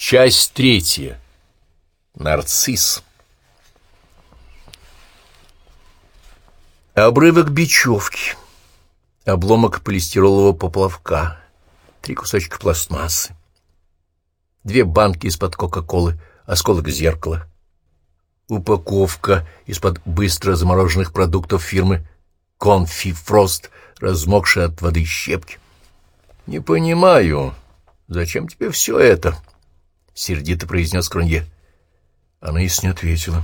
Часть третья. Нарцисс. Обрывок бечевки. Обломок полистиролового поплавка. Три кусочка пластмассы. Две банки из-под Кока-Колы. Осколок зеркала. Упаковка из-под быстро замороженных продуктов фирмы «Конфи Фрост», размокшая от воды щепки. «Не понимаю, зачем тебе все это?» — сердито произнес Кронье. Анаис не ответила.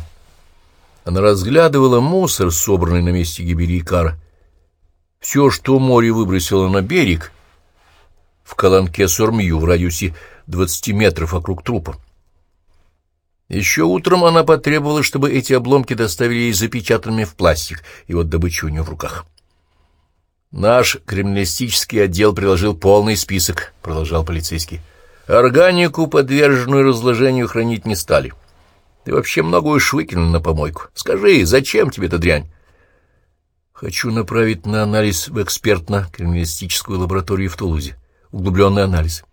Она разглядывала мусор, собранный на месте гибели Икара. Все, что море выбросило на берег, в колонке Сормью в радиусе двадцати метров вокруг трупа. Еще утром она потребовала, чтобы эти обломки доставили ей запечатанными в пластик, и вот добыча у нее в руках. «Наш криминалистический отдел приложил полный список», — продолжал полицейский. Органику, подверженную разложению, хранить не стали. Ты вообще много уж выкинул на помойку. Скажи, зачем тебе эта дрянь? Хочу направить на анализ в экспертно-криминалистическую лабораторию в Тулузе. Углубленный анализ.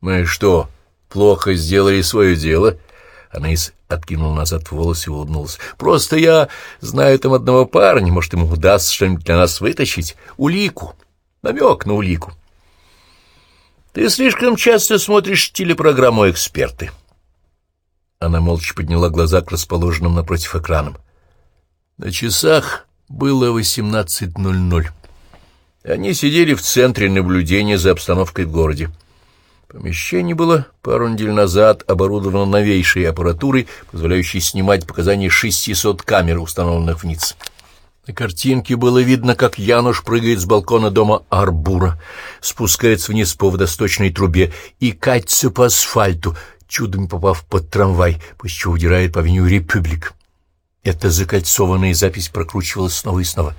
Мы что, плохо сделали свое дело? Анаис откинул назад волосы и улыбнулся. Просто я знаю там одного парня, может, ему удастся что-нибудь для нас вытащить. Улику. Намек на улику. Ты слишком часто смотришь телепрограмму «Эксперты». Она молча подняла глаза к расположенным напротив экранам. На часах было 18.00. Они сидели в центре наблюдения за обстановкой в городе. Помещение было пару недель назад оборудовано новейшей аппаратурой, позволяющей снимать показания 600 камер, установленных в Ницце. На картинке было видно, как Януш прыгает с балкона дома Арбура, спускается вниз по водосточной трубе и катится по асфальту, чудом попав под трамвай, после чего удирает по авеню Републик. Эта закольцованная запись прокручивалась снова и снова.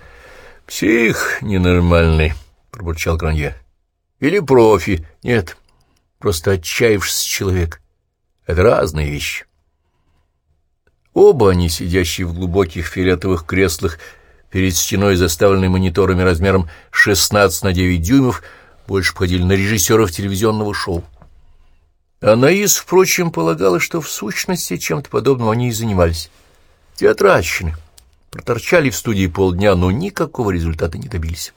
«Псих ненормальный», — пробурчал Гранье. «Или профи. Нет, просто отчаявшийся человек. Это разные вещи». Оба они, сидящие в глубоких фиолетовых креслах, перед стеной, заставленной мониторами размером 16 на 9 дюймов, больше походили на режиссеров телевизионного шоу. Анаис, впрочем, полагала, что в сущности чем-то подобным они и занимались. Театральщины. Проторчали в студии полдня, но никакого результата не добились.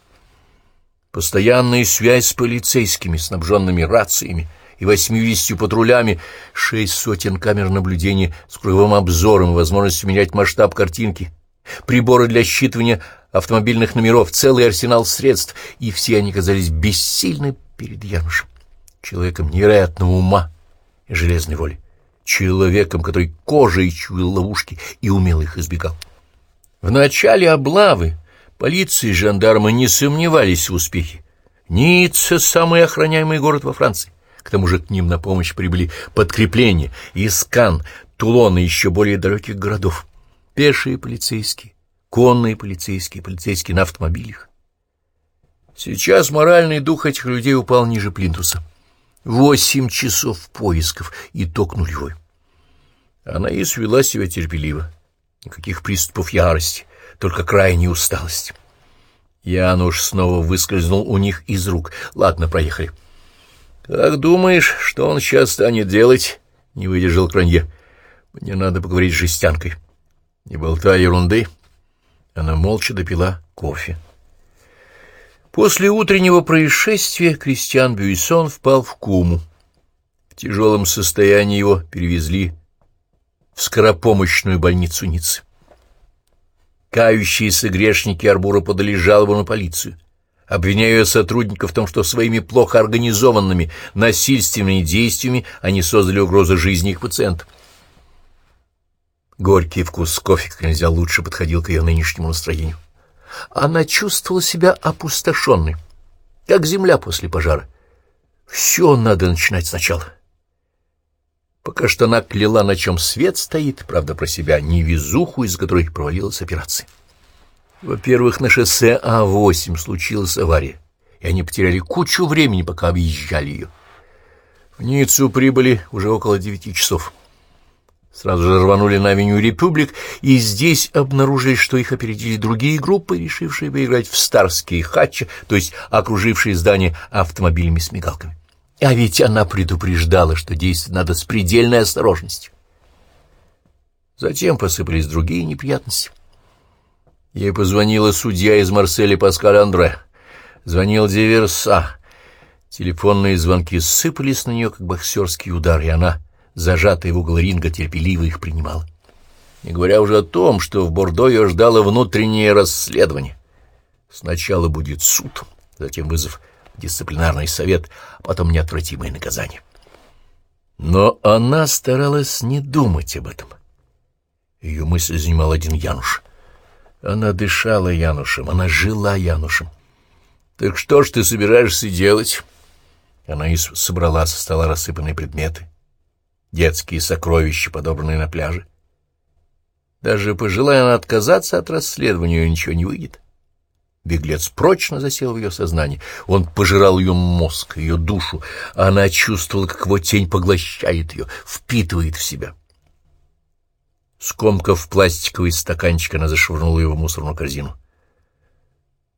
Постоянная связь с полицейскими, снабженными рациями и восьмидесятью патрулями, шесть сотен камер наблюдения с круговым обзором и возможностью менять масштаб картинки — приборы для считывания автомобильных номеров, целый арсенал средств, и все они казались бессильны перед Янушем, человеком невероятного ума и железной воли, человеком, который кожей чуял ловушки и умело их избегал. В начале облавы полиция и жандармы не сомневались в успехе. Ницца — самый охраняемый город во Франции. К тому же к ним на помощь прибыли подкрепления из Кан, Тулона и еще более далеких городов пешие полицейские, конные полицейские, полицейские на автомобилях. Сейчас моральный дух этих людей упал ниже плинтуса. Восемь часов поисков, итог нулевой. Она и свела себя терпеливо. Никаких приступов ярости, только крайняя усталость. Януш снова выскользнул у них из рук. Ладно, проехали. «Как думаешь, что он сейчас станет делать?» — не выдержал Кранье. «Мне надо поговорить с жестянкой». Не болтай ерунды. Она молча допила кофе. После утреннего происшествия Кристиан Бюйсон впал в кому. В тяжелом состоянии его перевезли в скоропомощную больницу Ниццы. Кающиеся грешники Арбура подали жалобу на полицию, обвиняя сотрудников в том, что своими плохо организованными насильственными действиями они создали угрозу жизни их пациентов. Горький вкус кофе как нельзя лучше подходил к ее нынешнему настроению. Она чувствовала себя опустошенной, как земля после пожара. Все надо начинать сначала. Пока что она кляла, на чем свет стоит, правда, про себя, невезуху, из которой провалилась операция. Во-первых, на шоссе А8 случилась авария, и они потеряли кучу времени, пока объезжали ее. В Ниццу прибыли уже около девяти часов. Сразу же рванули на авеню Републик, и здесь обнаружили, что их опередили другие группы, решившие поиграть в старские хатчи, то есть окружившие здание автомобилями с мигалками. А ведь она предупреждала, что действовать надо с предельной осторожностью. Затем посыпались другие неприятности. Ей позвонила судья из Марселя Паскаль Андре. Звонил Диверса. Телефонные звонки сыпались на нее, как боксерский удар, и она, зажатая в угол ринга, терпеливо их принимала. Не говоря уже о том, что в Бордо ее ждало внутреннее расследование. Сначала будет суд, затем вызов дисциплинарный совет, а потом неотвратимое наказание. Но она старалась не думать об этом. Ее мысль занимал один Януш. Она дышала Янушем, она жила Янушем. «Так что ж ты собираешься делать?» Она и собрала со стола рассыпанные предметы, детские сокровища, подобранные на пляже. Даже пожелая она отказаться от расследования, ничего не выйдет. Беглец прочно засел в ее сознании. Он пожирал ее мозг, ее душу, а она чувствовала, как его тень поглощает ее, впитывает в себя. Скомкав пластиковый стаканчик, она зашвырнула его в мусорную корзину.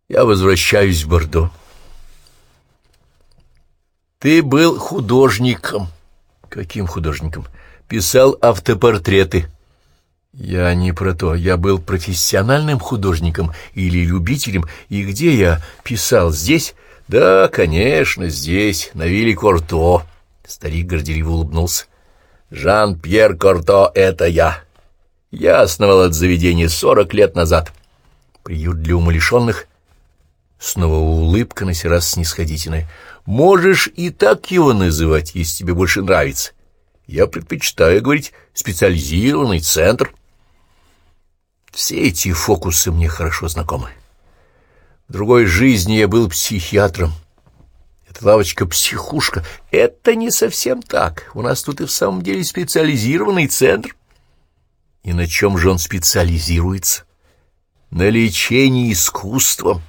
«Я возвращаюсь в Бордо». «Ты был художником». «Каким художником?» «Писал автопортреты». Я не про то. Я был профессиональным художником или любителем. И где я писал? Здесь? Да, конечно, здесь, на вилле Корто. Старик горделиво улыбнулся. Жан-Пьер Корто — это я. Я основал это заведение сорок лет назад. Приют для умалишенных. Снова улыбка на сей раз снисходительная. Можешь и так его называть, если тебе больше нравится. Я предпочитаю говорить «специализированный центр». Все эти фокусы мне хорошо знакомы. В другой жизни я был психиатром. Эта лавочка-психушка — это не совсем так. У нас тут и в самом деле специализированный центр. И на чем же он специализируется? На лечении искусством.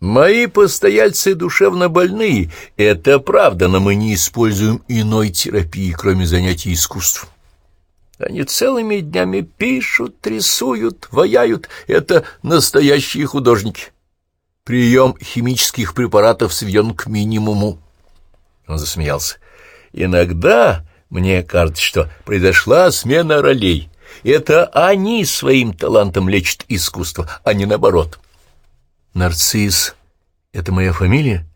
Мои постояльцы душевно больные, это правда, но мы не используем иной терапии, кроме занятий искусством. Они целыми днями пишут, рисуют, ваяют. Это настоящие художники. Прием химических препаратов сведен к минимуму. Он засмеялся. Иногда мне кажется, что произошла смена ролей. Это они своим талантом лечат искусство, а не наоборот. Нарцисс — это моя фамилия?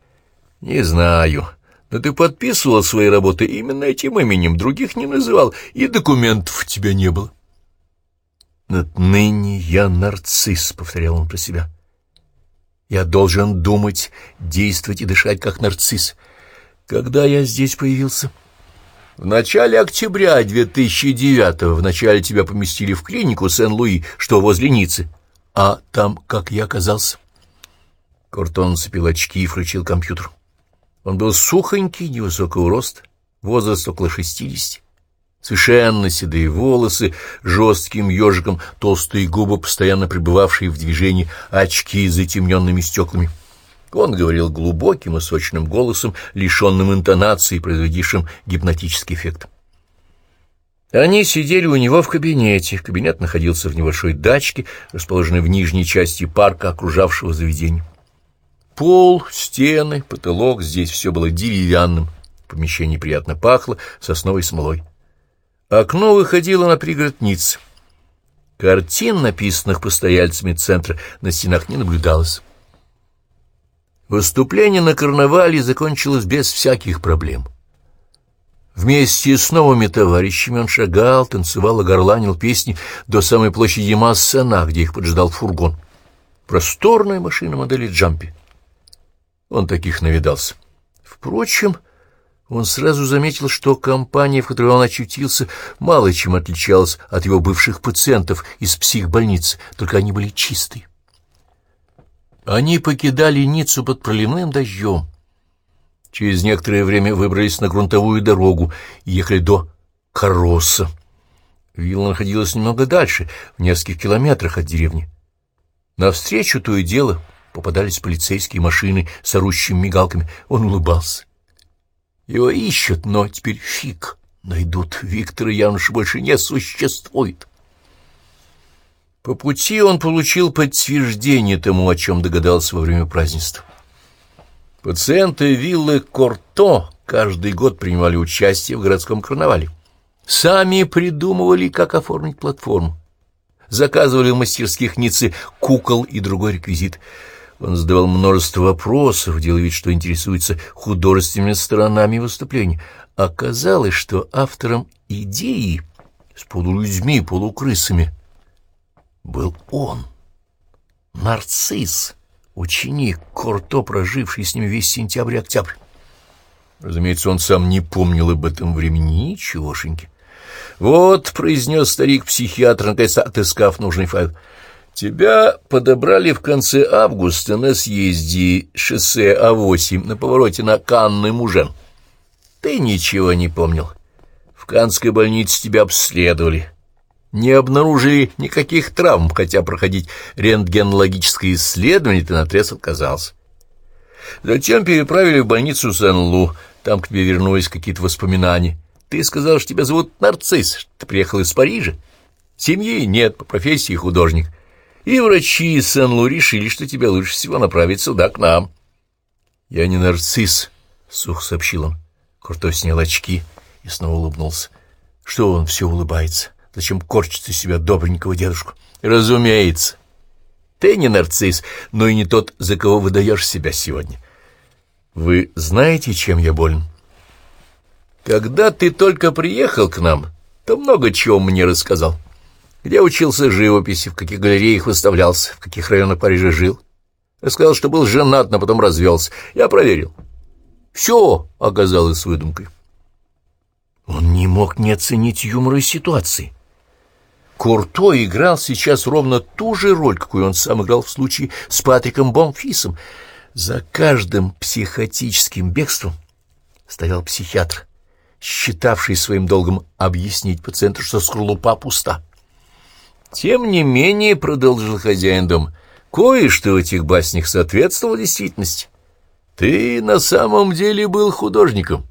Не знаю. Но ты подписывал свои работы именно этим именем, других не называл, и документов у тебя не было. «Отныне я нарцисс», — повторял он про себя. «Я должен думать, действовать и дышать, как нарцисс. Когда я здесь появился?» «В начале октября 2009-го. Вначале тебя поместили в клинику Сен-Луи, что возле Ниццы. А там как я оказался?» Кортон цепил очки и включил компьютер. Он был сухонький, невысокого роста, возраст около шестидесяти. Совершенно седые волосы, жестким ежиком, толстые губы, постоянно пребывавшие в движении, очки с затемненными стеклами. Он говорил глубоким и сочным голосом, лишенным интонации, производившим гипнотический эффект. Они сидели у него в кабинете. Кабинет находился в небольшой дачке, расположенной в нижней части парка, окружавшего заведение. Пол, стены, потолок, здесь все было деревянным. Помещение приятно пахло сосновой смолой. Окно выходило на пригород Ниццы. Картин, написанных постояльцами центра, на стенах не наблюдалось. Выступление на карнавале закончилось без всяких проблем. Вместе с новыми товарищами он шагал, танцевал и горланил песни до самой площади Массена, где их поджидал фургон. Просторная машина модели «Джампи». Он таких навидался. Впрочем, он сразу заметил, что компания, в которой он очутился, мало чем отличалась от его бывших пациентов из психбольницы, только они были чистые. Они покидали Ниццу под проливным дождем. Через некоторое время выбрались на грунтовую дорогу и ехали до Кароса. Вилла находилась немного дальше, в нескольких километрах от деревни. Навстречу то и дело попадались полицейские машины с орущими мигалками. Он улыбался. Его ищут, но теперь фиг найдут. Виктора Януша больше не существует. По пути он получил подтверждение тому, о чем догадался во время празднества. Пациенты виллы Корто, каждый год принимали участие в городском карнавале. Сами придумывали, как оформить платформу. Заказывали в мастерских Ниццы кукол и другой реквизит. Он задавал множество вопросов, делая вид, что интересуется художественными сторонами выступления. Оказалось, что автором идеи с полулюдьми, полукрысами был он, нарцисс, ученик Корто, проживший с ним весь сентябрь и октябрь. Разумеется, он сам не помнил об этом времени ничегошеньки. «Вот», — произнес старик-психиатр, наконец отыскав нужный файл, — «тебя подобрали в конце августа на съезде шоссе А8 на повороте на Канны Мужен. Ты ничего не помнил. В Канской больнице тебя обследовали. Не обнаружили никаких травм, хотя проходить рентгенологическое исследование ты наотрез отказался. Затем переправили в больницу Сен-Лу, там к тебе вернулись какие-то воспоминания. Ты сказал, что тебя зовут Нарцисс, ты приехал из Парижа. Семьи нет, по профессии художник. И врачи из Сен-Лу решили, что тебя лучше всего направить сюда, к нам. — Я не нарцисс, — сух сообщил он. Курто снял очки и снова улыбнулся. — Что он все улыбается? Зачем корчится себя добренького дедушку? — Разумеется. Ты не нарцисс, но и не тот, за кого выдаешь себя сегодня. Вы знаете, чем я болен? — когда ты только приехал к нам, то много чего мне рассказал. Где учился живописи, в каких галереях выставлялся, в каких районах Парижа жил. Рассказал, что был женат, но потом развелся. Я проверил. Все оказалось выдумкой. Он не мог не оценить юмора ситуации. Курто играл сейчас ровно ту же роль, какую он сам играл в случае с Патриком Бонфисом. За каждым психотическим бегством стоял психиатр — считавший своим долгом объяснить пациенту, что скорлупа пуста. «Тем не менее», — продолжил хозяин дом, — «кое-что в этих баснях соответствовало действительности. Ты на самом деле был художником,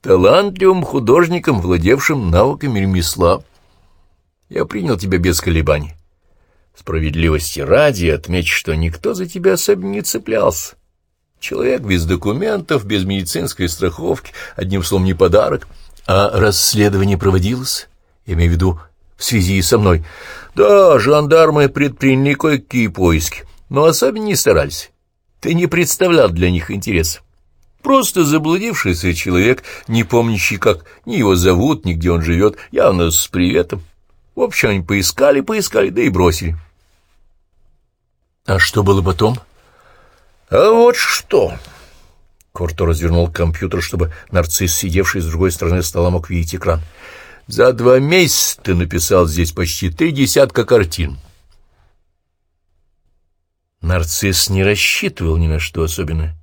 талантливым художником, владевшим навыками ремесла. Я принял тебя без колебаний. Справедливости ради отмечу, что никто за тебя особенно не цеплялся. Человек без документов, без медицинской страховки, одним словом, не подарок. А расследование проводилось, я имею в виду, в связи со мной. Да, жандармы предприняли кое-какие поиски, но особенно не старались. Ты не представлял для них интереса. Просто заблудившийся человек, не помнящий, как ни его зовут, ни где он живет, явно с приветом. В общем, они поискали, поискали, да и бросили. А что было потом? — «А вот что!» Корто развернул компьютер, чтобы нарцисс, сидевший с другой стороны стола, мог видеть экран. «За два месяца ты написал здесь почти три десятка картин». Нарцисс не рассчитывал ни на что особенное.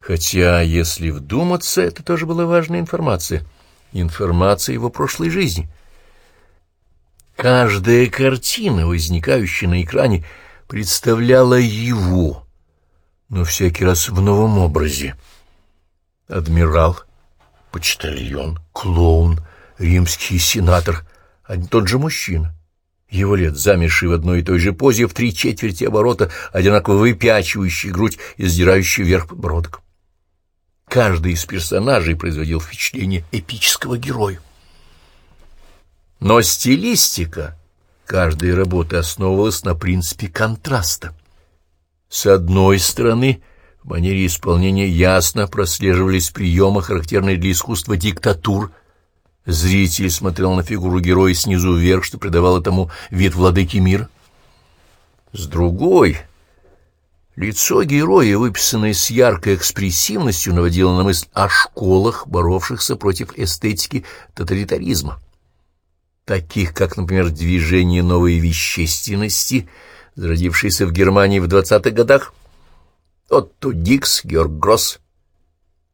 Хотя, если вдуматься, это тоже была важная информация. Информация его прошлой жизни. Каждая картина, возникающая на экране, представляла его — но всякий раз в новом образе. Адмирал, почтальон, клоун, римский сенатор, один тот же мужчина. Его лет, замерший в одной и той же позе, в три четверти оборота, одинаково выпячивающий грудь и сдирающий вверх подбородок. Каждый из персонажей производил впечатление эпического героя. Но стилистика каждой работы основывалась на принципе контраста. С одной стороны, в манере исполнения ясно прослеживались приемы, характерные для искусства диктатур. Зритель смотрел на фигуру героя снизу вверх, что придавало тому вид владыки мира. С другой, лицо героя, выписанное с яркой экспрессивностью, наводило на мысль о школах, боровшихся против эстетики тоталитаризма, таких как, например, движение новой вещественности — зародившийся в Германии в двадцатых годах, Отто Дикс, Георг Гросс,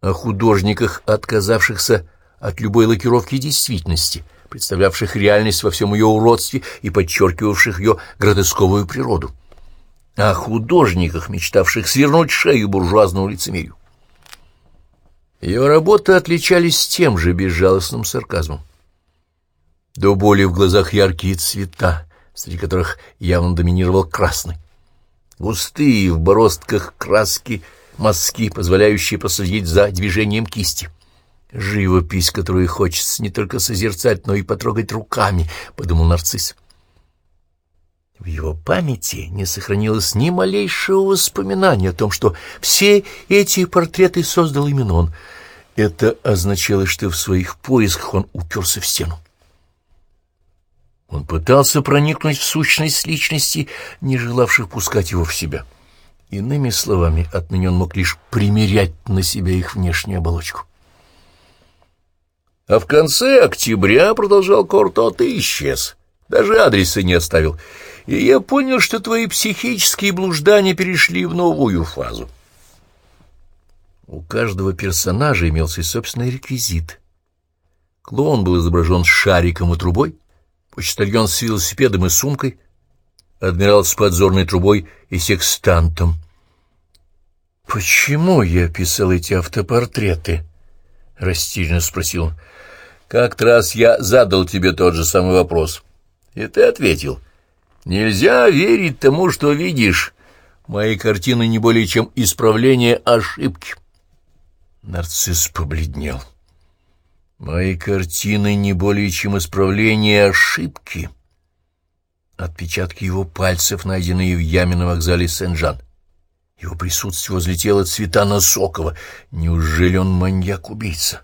о художниках, отказавшихся от любой лакировки действительности, представлявших реальность во всем ее уродстве и подчеркивавших ее гротесковую природу, о художниках, мечтавших свернуть шею буржуазному лицемерию. Ее работы отличались тем же безжалостным сарказмом. До боли в глазах яркие цвета, среди которых явно доминировал красный. Густые в бороздках краски мазки, позволяющие проследить за движением кисти. «Живопись, которую хочется не только созерцать, но и потрогать руками», — подумал нарцисс. В его памяти не сохранилось ни малейшего воспоминания о том, что все эти портреты создал именно он. Это означало, что в своих поисках он уперся в стену. Он пытался проникнуть в сущность личности, не желавших пускать его в себя. Иными словами, отныне он мог лишь примерять на себя их внешнюю оболочку. А в конце октября, продолжал Корто, ты исчез. Даже адреса не оставил и я понял, что твои психические блуждания перешли в новую фазу. У каждого персонажа имелся собственный реквизит. Клоун был изображен шариком и трубой, почтальон с велосипедом и сумкой, адмирал с подзорной трубой и секстантом. «Почему я писал эти автопортреты?» — растерянно спросил он. «Как-то раз я задал тебе тот же самый вопрос, и ты ответил — Нельзя верить тому, что видишь. Мои картины не более чем исправление ошибки. Нарцисс побледнел. Мои картины не более чем исправление ошибки. Отпечатки его пальцев, найденные в яме на вокзале Сен-Жан. Его присутствие возле тела Цветана Сокова. Неужели он маньяк-убийца?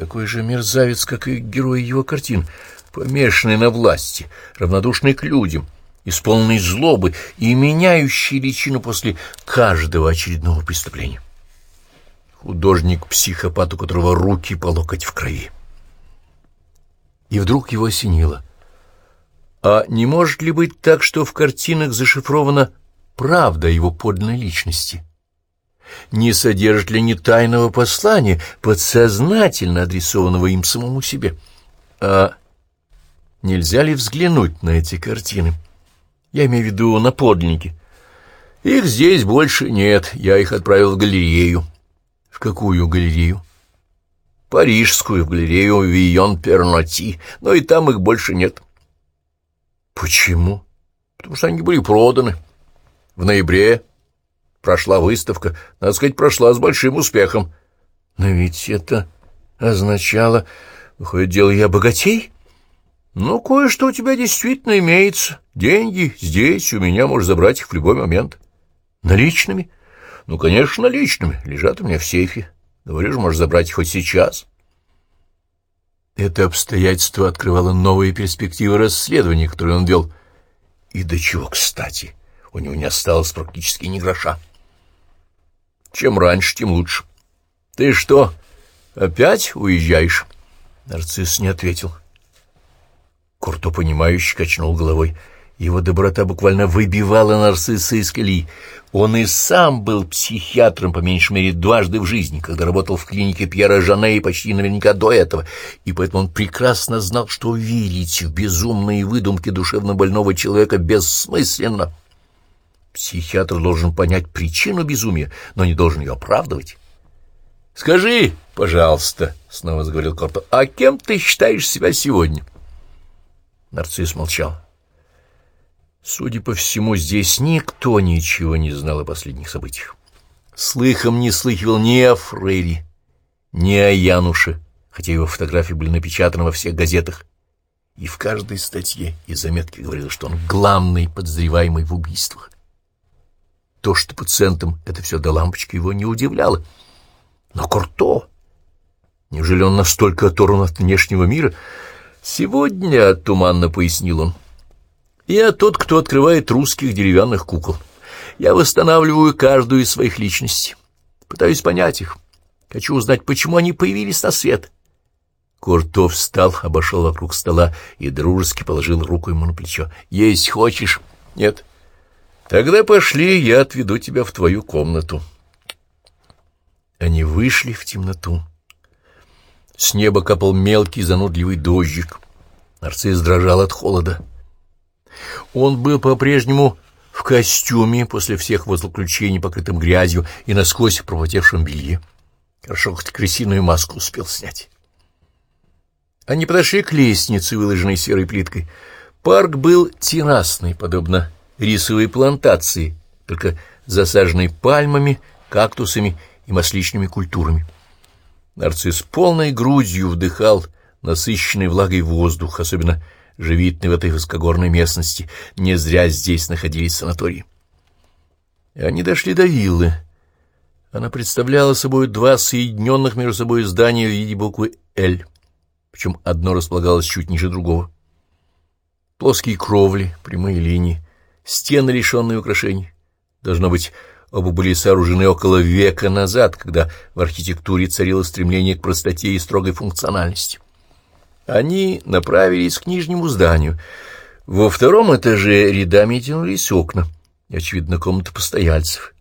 Такой же мерзавец, как и герой его картин — помешанный на власти, равнодушный к людям, исполненный злобы и меняющий личину после каждого очередного преступления. Художник-психопат, у которого руки по локоть в крови. И вдруг его осенило. А не может ли быть так, что в картинах зашифрована правда его подлинной личности? Не содержит ли не тайного послания, подсознательно адресованного им самому себе? А Нельзя ли взглянуть на эти картины? Я имею в виду на подлинники. Их здесь больше нет, я их отправил в галерею. В какую галерею? Парижскую, в галерею Вийон Перноти, но и там их больше нет. Почему? Потому что они были проданы. В ноябре прошла выставка, надо сказать, прошла с большим успехом. Но ведь это означало... Выходит, дело я богатей? Ну, кое-что у тебя действительно имеется. Деньги здесь, у меня можешь забрать их в любой момент. Наличными? Ну, конечно, наличными. Лежат у меня в сейфе. Говорю же, можешь забрать их хоть сейчас. Это обстоятельство открывало новые перспективы расследования, которые он вел. И до чего, кстати, у него не осталось практически ни гроша. Чем раньше, тем лучше. Ты что, опять уезжаешь? Нарцисс не ответил. Курто, понимающе качнул головой. Его доброта буквально выбивала нарцисса из колеи. Он и сам был психиатром, по меньшей мере, дважды в жизни, когда работал в клинике Пьера Жане и почти наверняка до этого, и поэтому он прекрасно знал, что верить в безумные выдумки душевно больного человека бессмысленно. Психиатр должен понять причину безумия, но не должен ее оправдывать. «Скажи, пожалуйста», — снова заговорил Корто, — «а кем ты считаешь себя сегодня?» Нарцисс молчал. Судя по всему, здесь никто ничего не знал о последних событиях. Слыхом не слыхивал ни о Фрейре, ни о Януше, хотя его фотографии были напечатаны во всех газетах. И в каждой статье и заметке говорилось, что он главный подозреваемый в убийствах. То, что пациентам это все до лампочки, его не удивляло. Но Курто... Неужели он настолько оторван от внешнего мира, «Сегодня», — туманно пояснил он, — «я тот, кто открывает русских деревянных кукол. Я восстанавливаю каждую из своих личностей, пытаюсь понять их, хочу узнать, почему они появились на свет». Куртов встал, обошел вокруг стола и дружески положил руку ему на плечо. «Есть хочешь?» «Нет». «Тогда пошли, я отведу тебя в твою комнату». Они вышли в темноту. С неба капал мелкий занудливый дождик. Нарцисс дрожал от холода. Он был по-прежнему в костюме после всех возлоключений, покрытым грязью и насквозь пропотевшем белье. Хорошо, хоть крысиную маску успел снять. Они подошли к лестнице, выложенной серой плиткой. Парк был террасный, подобно рисовой плантации, только засаженный пальмами, кактусами и масличными культурами. Нарцисс полной грудью вдыхал насыщенный влагой воздух, особенно живитный в этой высокогорной местности. Не зря здесь находились санатории. И они дошли до виллы. Она представляла собой два соединенных между собой здания в виде буквы «Л», причем одно располагалось чуть ниже другого. Плоские кровли, прямые линии, стены, лишенные украшений. Должно быть, оба были сооружены около века назад, когда в архитектуре царило стремление к простоте и строгой функциональности. Они направились к нижнему зданию. Во втором этаже рядами тянулись окна, очевидно, комната постояльцев.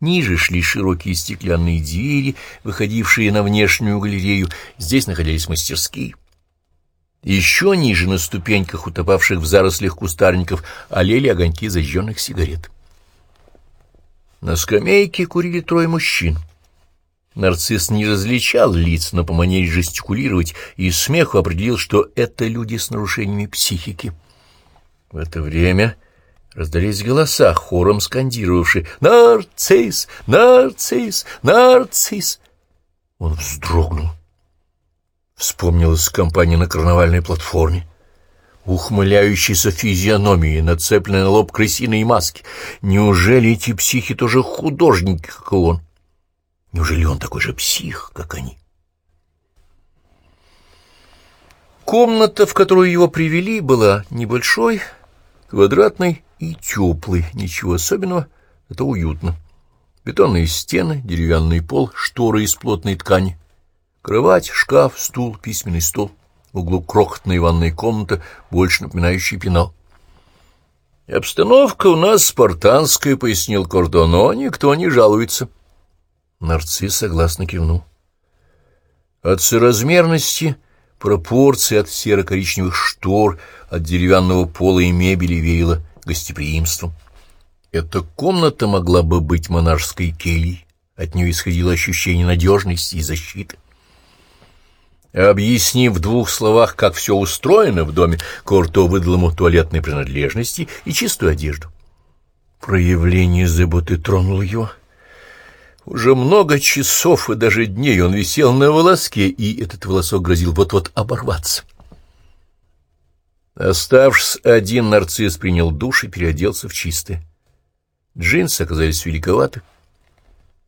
Ниже шли широкие стеклянные двери, выходившие на внешнюю галерею. Здесь находились мастерские. Еще ниже, на ступеньках, утопавших в зарослях кустарников, олели огоньки зажженных сигарет. На скамейке курили трое мужчин. Нарцисс не различал лиц, но по манере жестикулировать и смеху определил, что это люди с нарушениями психики. В это время раздались голоса, хором скандировавшие «Нарцисс! Нарцисс! Нарцисс!» Он вздрогнул. Вспомнилась компания на карнавальной платформе. Ухмыляющейся физиономии, нацепленной на лоб крысиные маски. Неужели эти психи тоже художники, как и он? Неужели он такой же псих, как они? Комната, в которую его привели, была небольшой, квадратной и теплой. Ничего особенного, это уютно. Бетонные стены, деревянный пол, шторы из плотной ткани. Кровать, шкаф, стул, письменный стол. В углу крохотная ванная комната, больше напоминающая пенал. «Обстановка у нас спартанская», — пояснил Кордоно, — «никто не жалуется». Нарцисс согласно кивнул. От соразмерности, пропорции, от серо-коричневых штор, от деревянного пола и мебели веяло гостеприимством. Эта комната могла бы быть монашеской кельей, от нее исходило ощущение надежности и защиты. Объяснив в двух словах, как все устроено в доме, Корто выдал ему туалетные принадлежности и чистую одежду. Проявление заботы тронуло его. Уже много часов и даже дней он висел на волоске, и этот волосок грозил вот-вот оборваться. Оставшись один, нарцисс принял душ и переоделся в чистое. Джинсы оказались великоваты.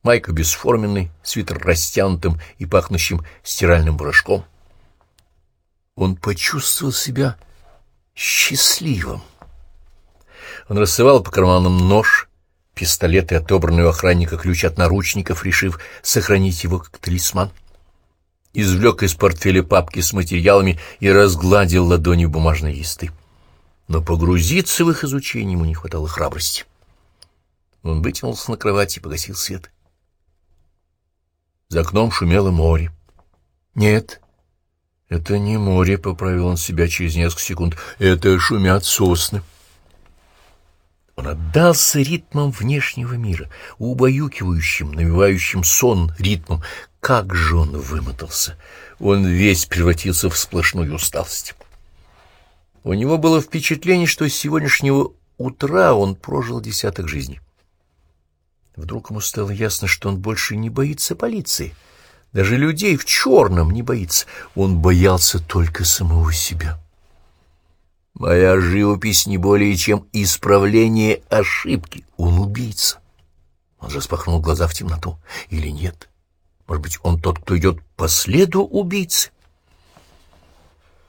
Майка бесформенный, свитер растянутым и пахнущим стиральным порошком. Он почувствовал себя счастливым. Он рассывал по карманам нож, пистолет и отобранный у охранника ключ от наручников, решив сохранить его как талисман. Извлек из портфеля папки с материалами и разгладил ладонью бумажные листы. Но погрузиться в их изучение ему не хватало храбрости. Он вытянулся на кровати и погасил свет. За окном шумело море. «Нет, это не море», — поправил он себя через несколько секунд. «Это шумят сосны». Он отдался ритмам внешнего мира, убаюкивающим, навевающим сон ритмом. Как же он вымотался! Он весь превратился в сплошную усталость. У него было впечатление, что с сегодняшнего утра он прожил десяток жизней. Вдруг ему стало ясно, что он больше не боится полиции. Даже людей в черном не боится. Он боялся только самого себя. Моя живопись не более чем исправление ошибки. Он убийца. Он же спахнул глаза в темноту. Или нет? Может быть, он тот, кто идет по следу убийцы?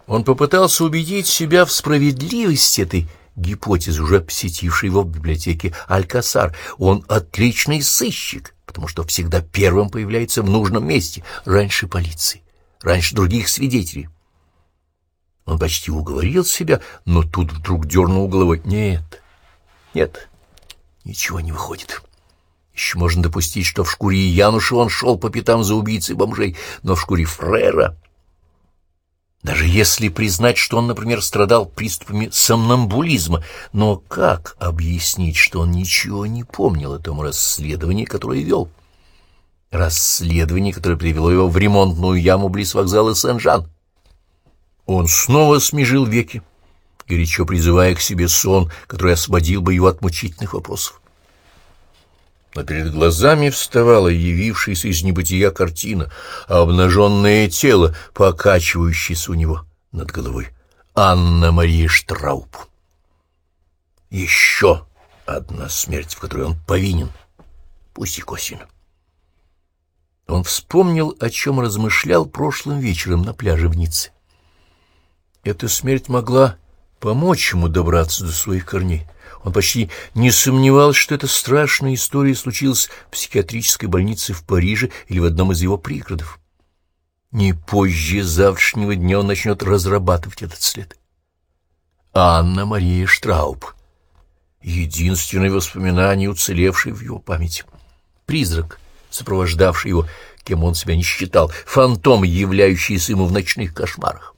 Он попытался убедить себя в справедливости этой гипотезы, уже посетившей его в библиотеке Алькасар. Он отличный сыщик, потому что всегда первым появляется в нужном месте, раньше полиции, раньше других свидетелей. Он почти уговорил себя, но тут вдруг дернул головой. Нет, нет, ничего не выходит. Еще можно допустить, что в шкуре Януша он шел по пятам за убийцей бомжей, но в шкуре Фрера... Даже если признать, что он, например, страдал приступами сомнамбулизма, но как объяснить, что он ничего не помнил о том расследовании, которое вел? Расследование, которое привело его в ремонтную яму близ вокзала Сен-Жан. Он снова смежил веки, горячо призывая к себе сон, который освободил бы его от мучительных вопросов. Но перед глазами вставала явившаяся из небытия картина, обнаженное тело, покачивающееся у него над головой. Анна-Мария Штрауб. Еще одна смерть, в которой он повинен, пусть и косвенно. Он вспомнил, о чем размышлял прошлым вечером на пляже в Ницце. Эта смерть могла помочь ему добраться до своих корней. Он почти не сомневался, что эта страшная история случилась в психиатрической больнице в Париже или в одном из его пригородов. Не позже завтрашнего дня он начнет разрабатывать этот след. Анна-Мария Штрауб. Единственное воспоминание, уцелевшее в его памяти. Призрак, сопровождавший его, кем он себя не считал, фантом, являющийся ему в ночных кошмарах.